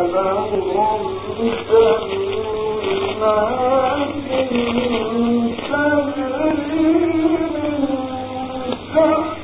Thank you.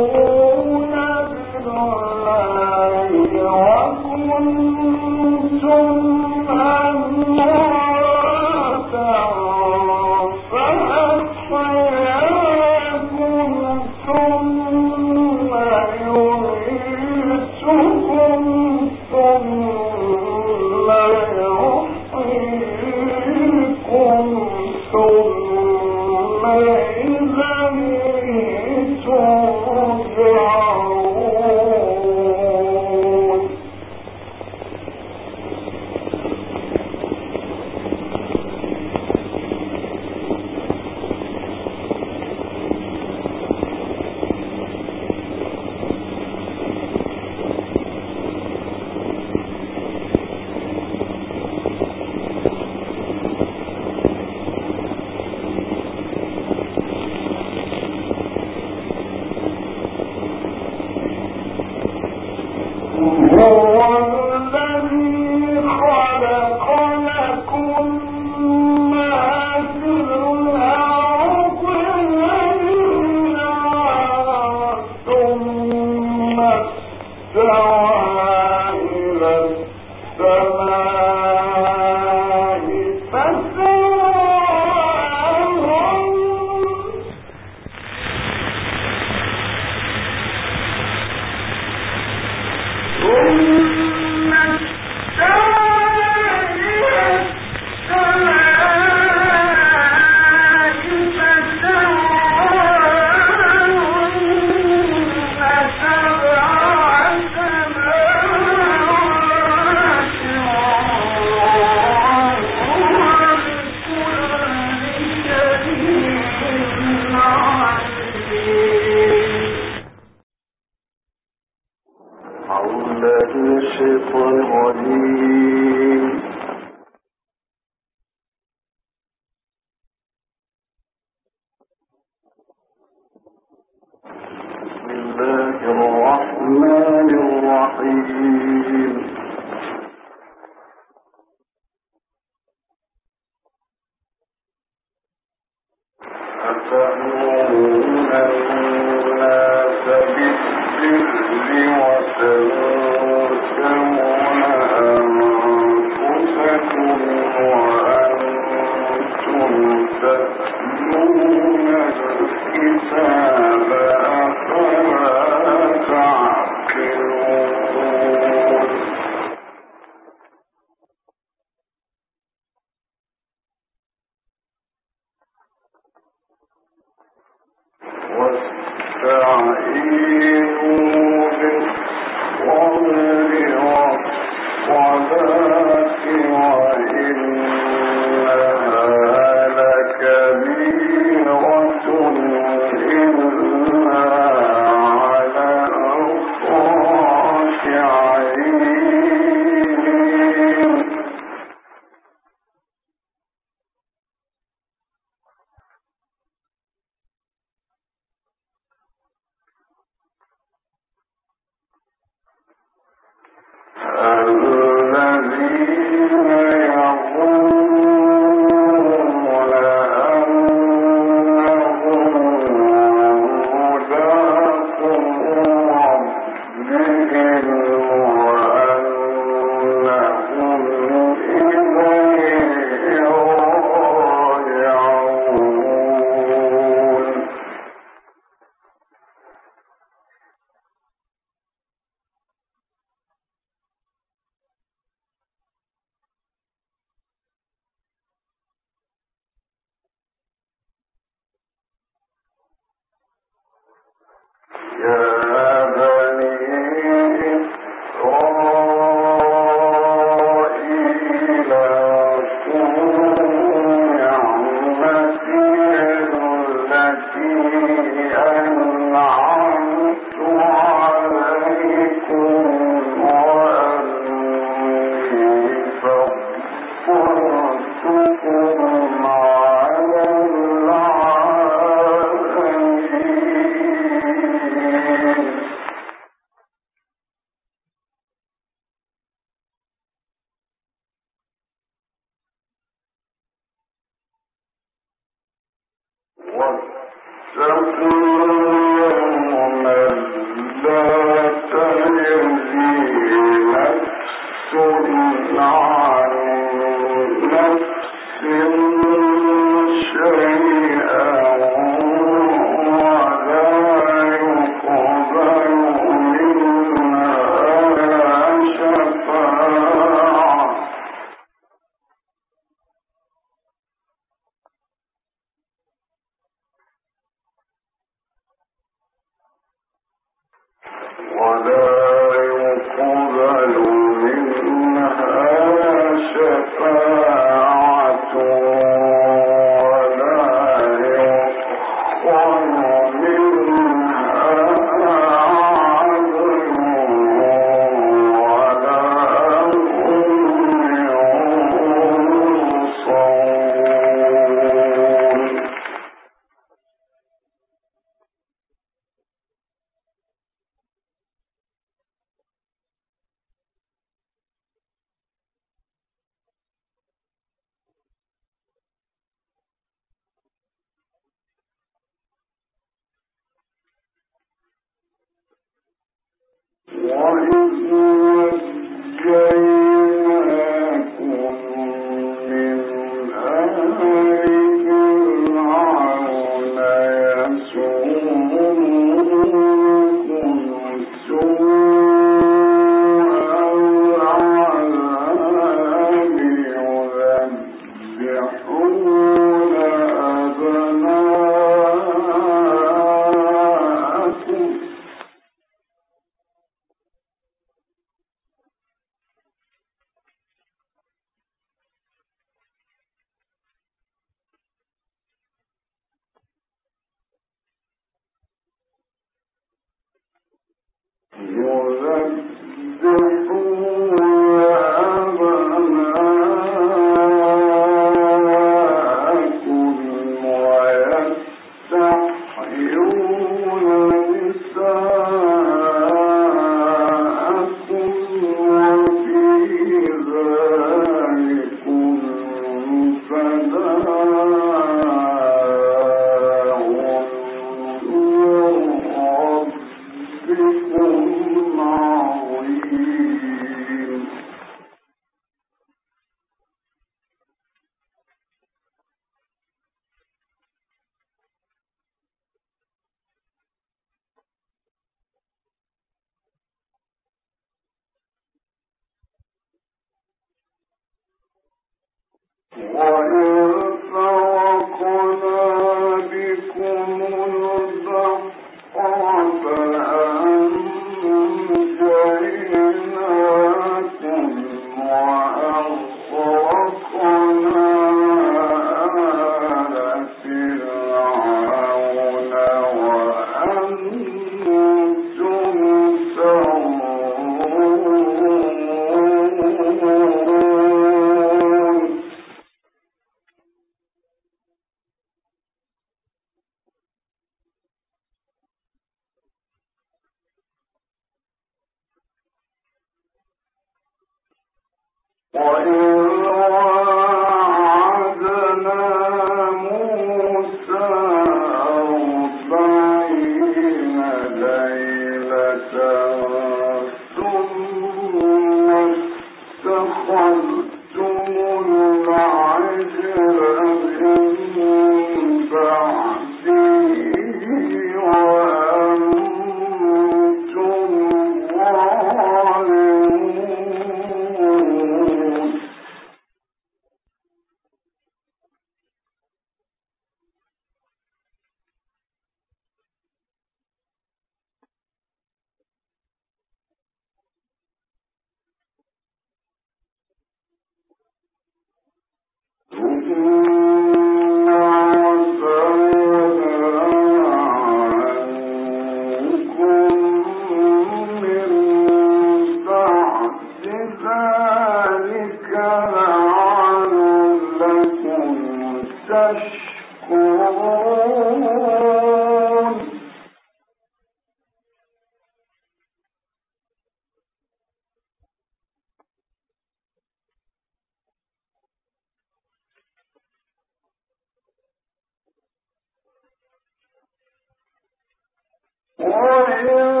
عند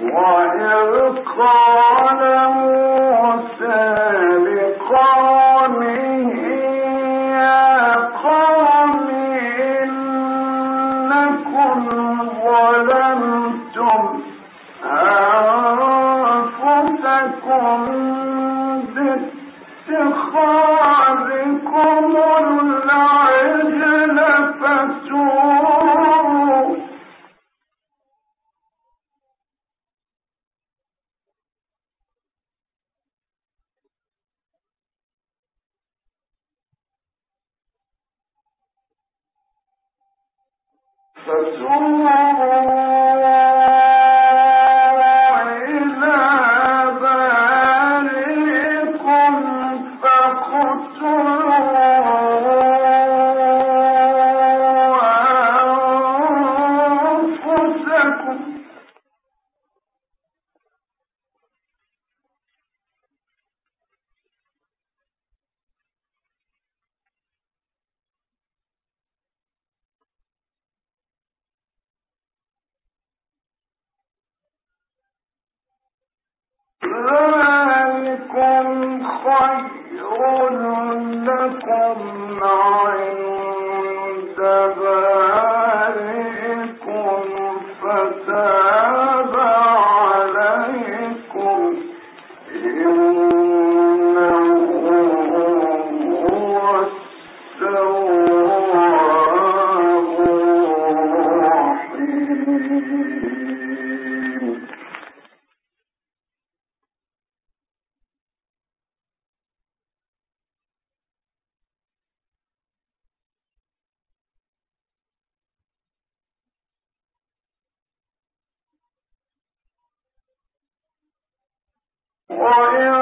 وإذ قال وإذ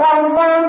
ومن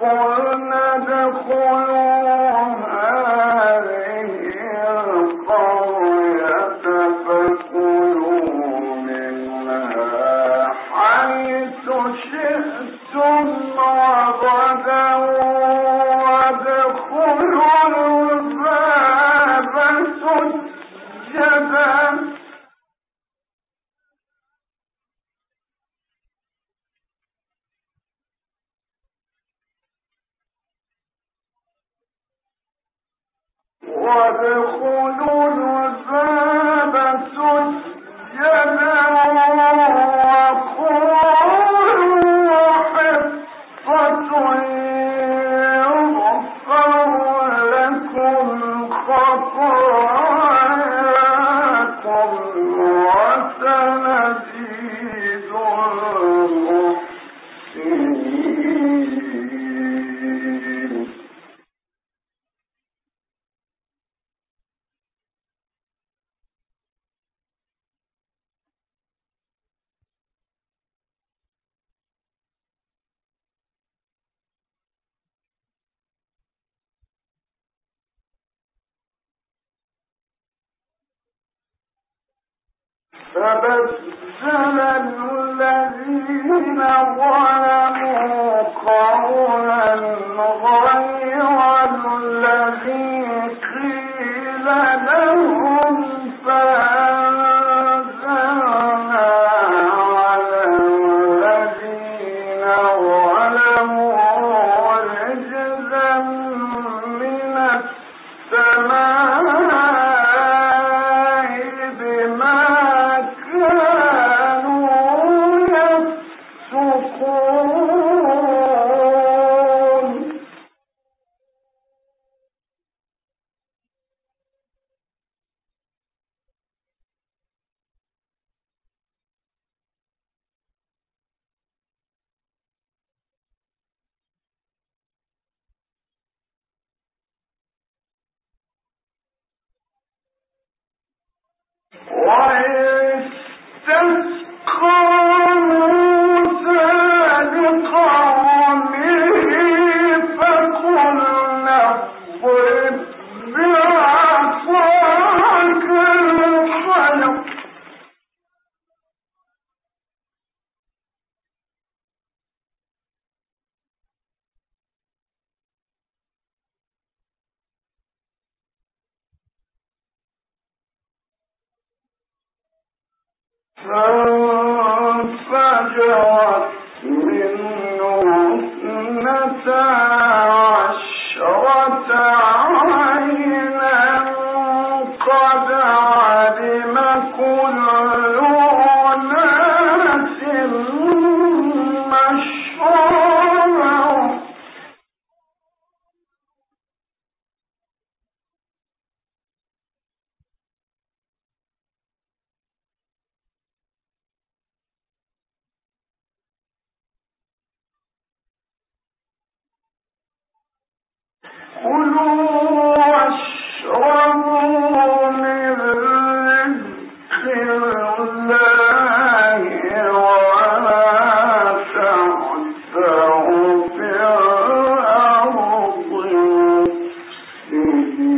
فبدل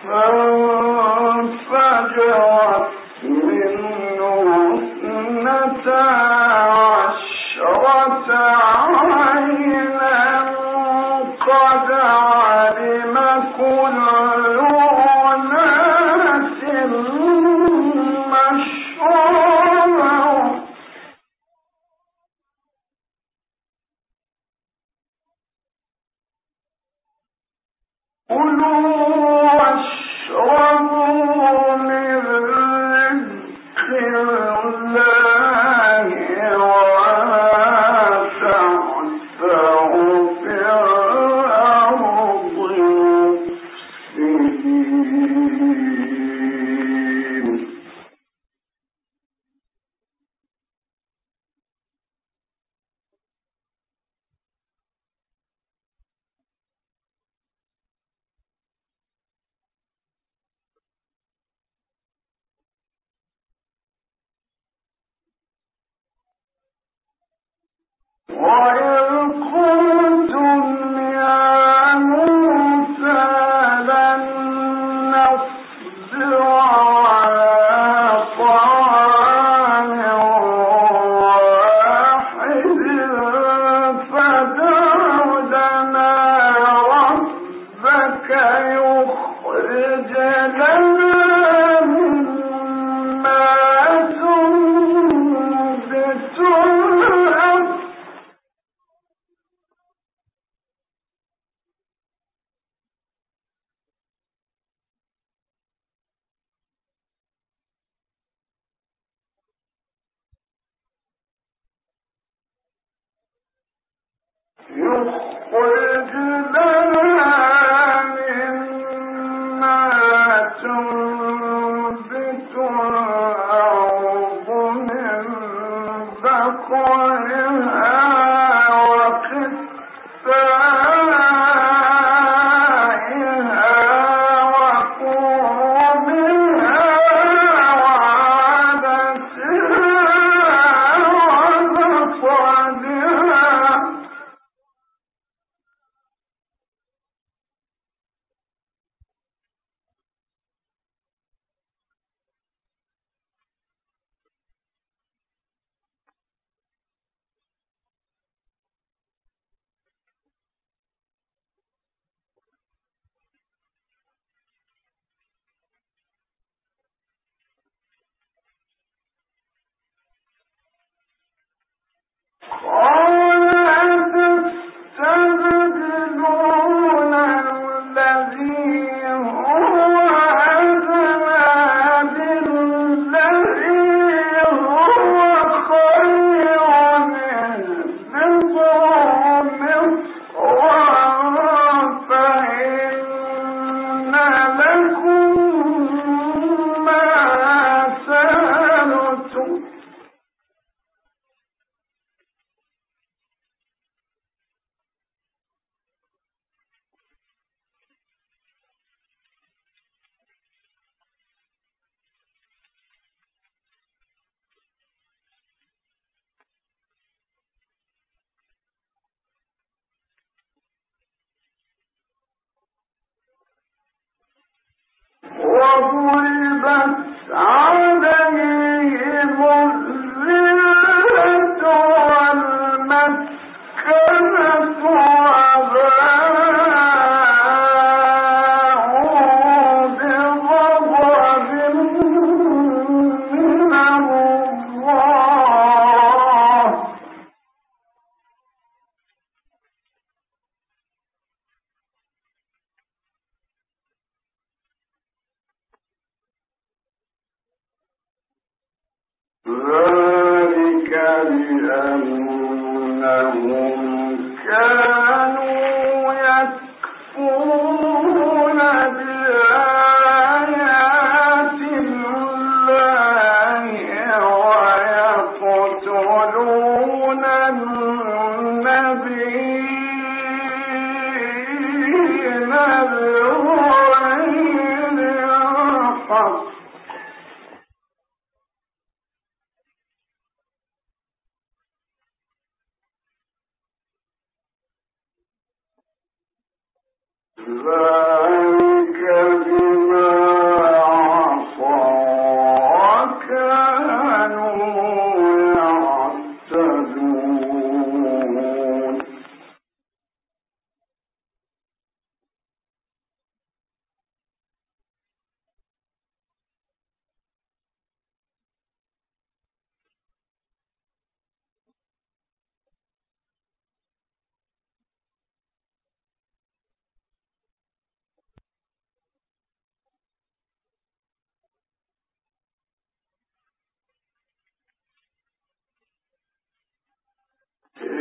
فانفجرت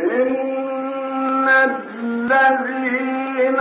إن الذين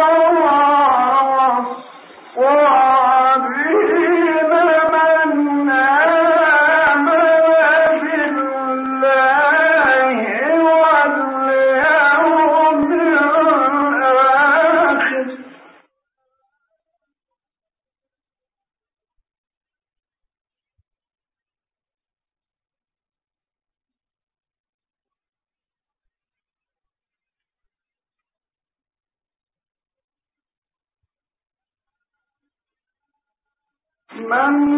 من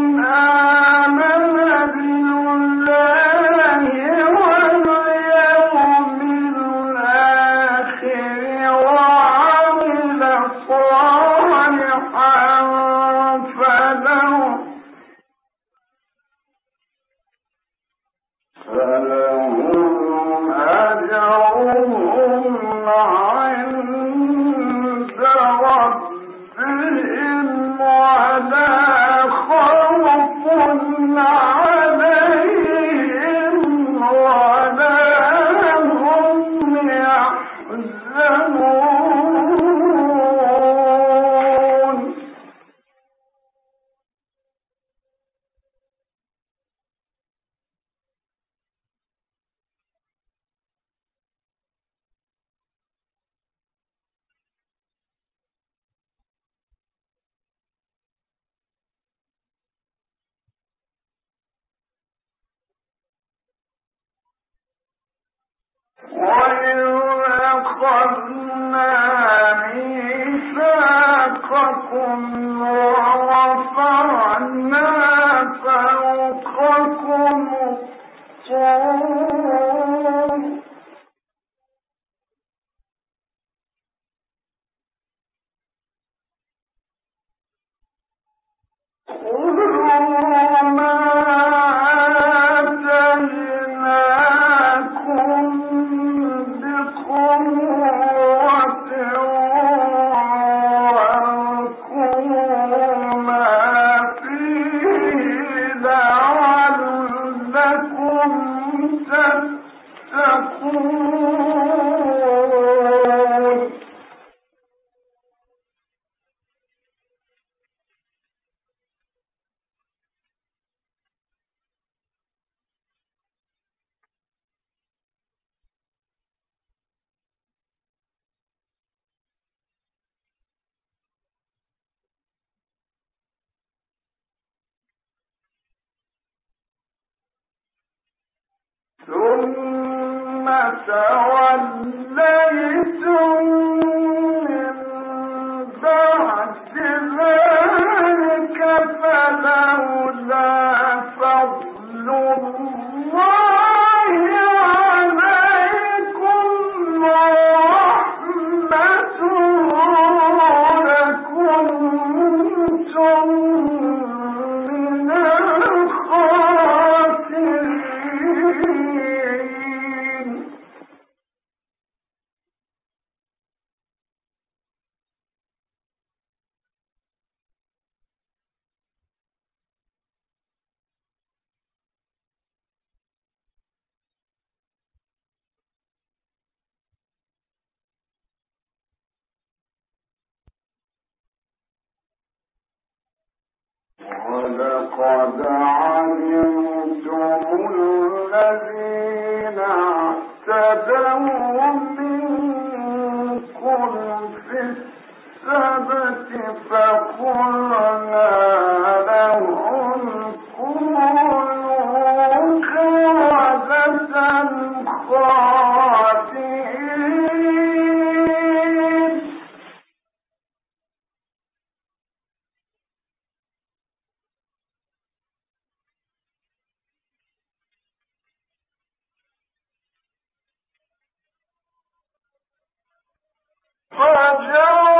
فجعلناها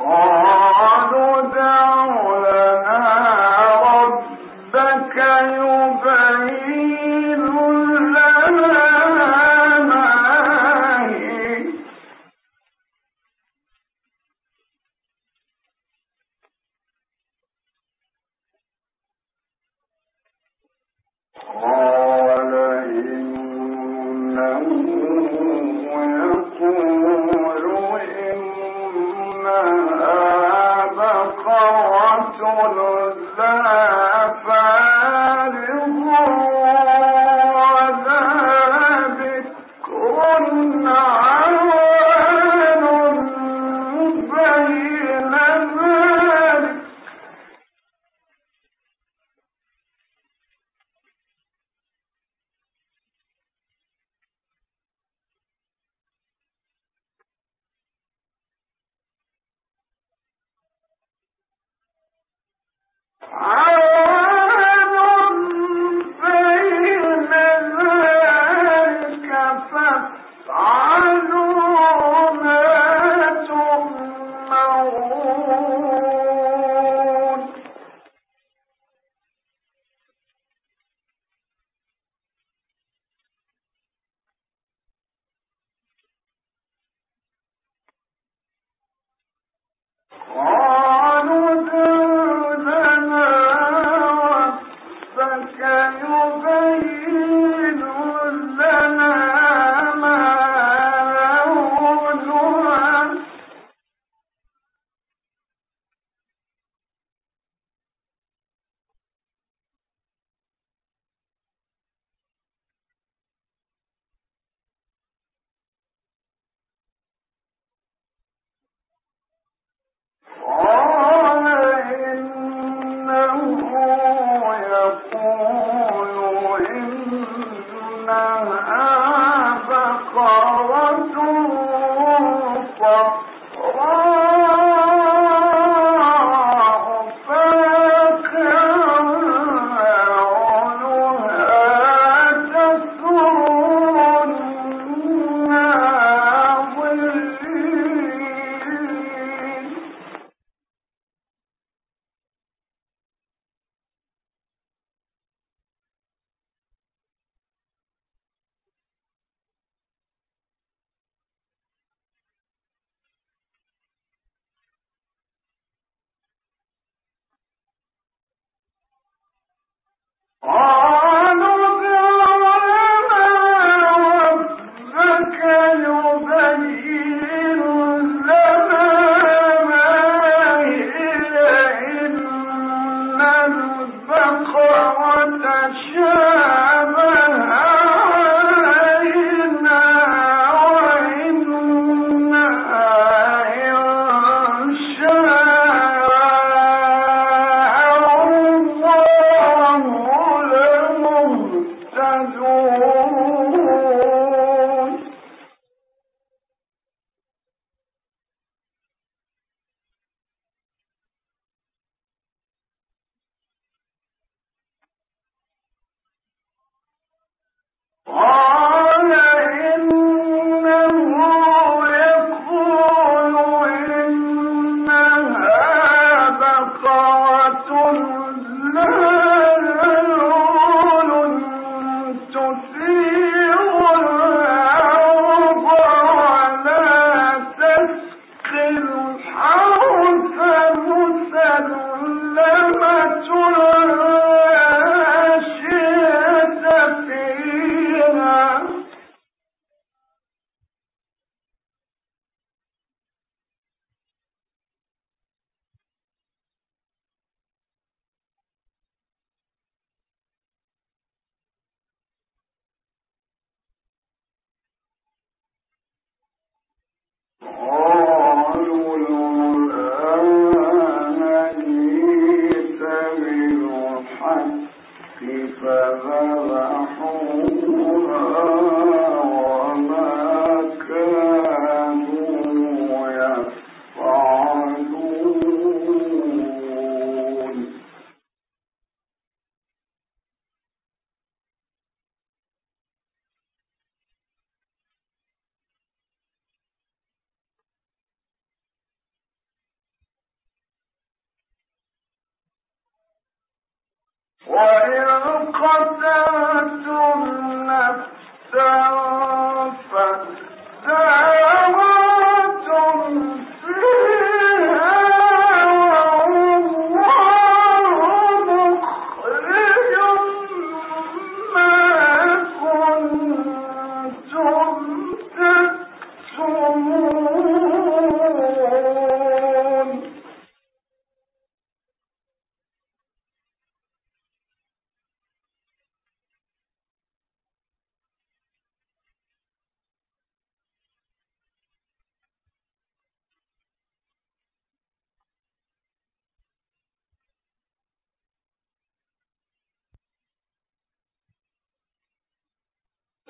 قالوا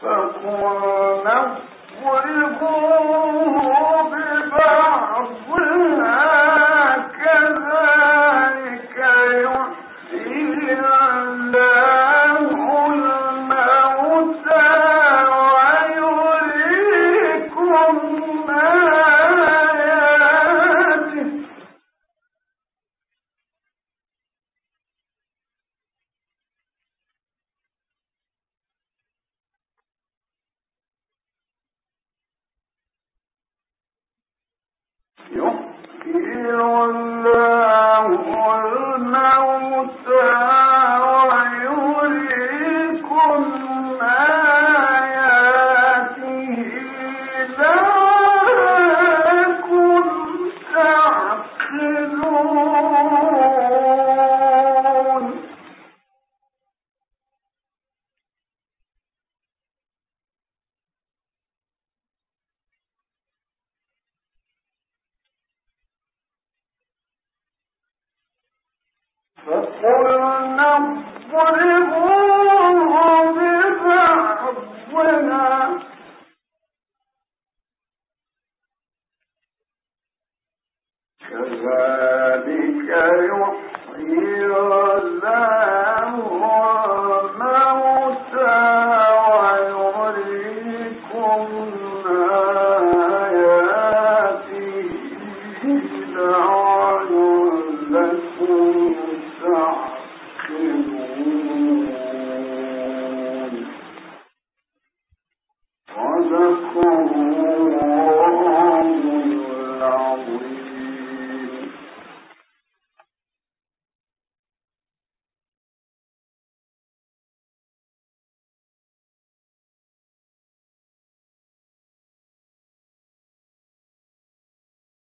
فقل نضربوه